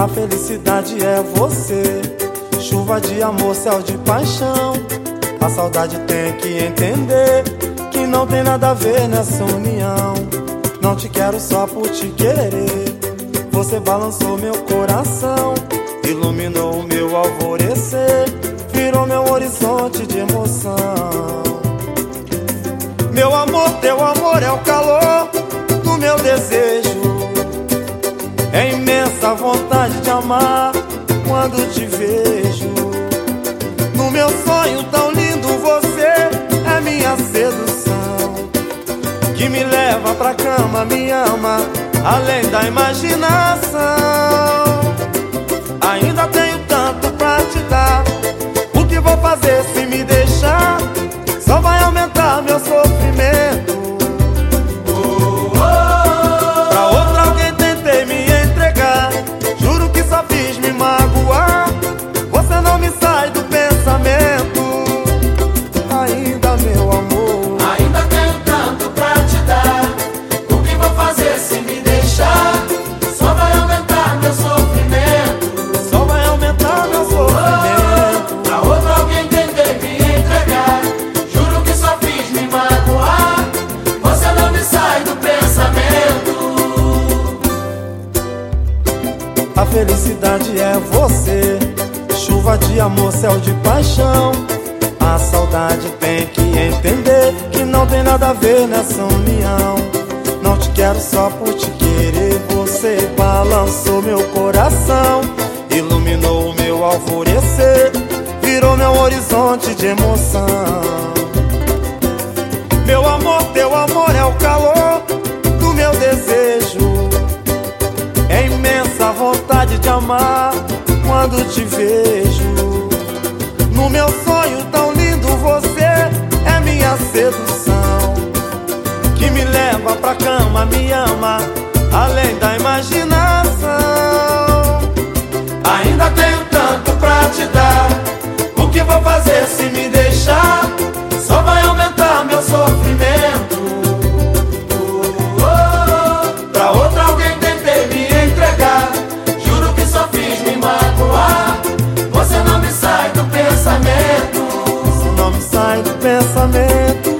A felicidade é você, chuva de amor, céu de paixão. A saudade tem que entender que não tem nada a ver nessa união. Não te quero só por te querer. Você balançou meu coração, iluminou o meu alvorecer, virou meu horizonte de emoção. É imensa vontade de amar quando te vejo. No meu sonho tão lindo, você é minha sedução. Que me leva pra cama, me ama, além da imaginação. Ainda tenho felicidade é você, chuva de amor, céu de paixão. A saudade tem que entender que não tem nada a ver nessa união. Não te quero só por te querer, você balançou meu coração, iluminou o meu alvorecer, virou meu horizonte de emoção. Quando te vejo. No meu sonho tão lindo, você é minha sedução. Sai do pensamento.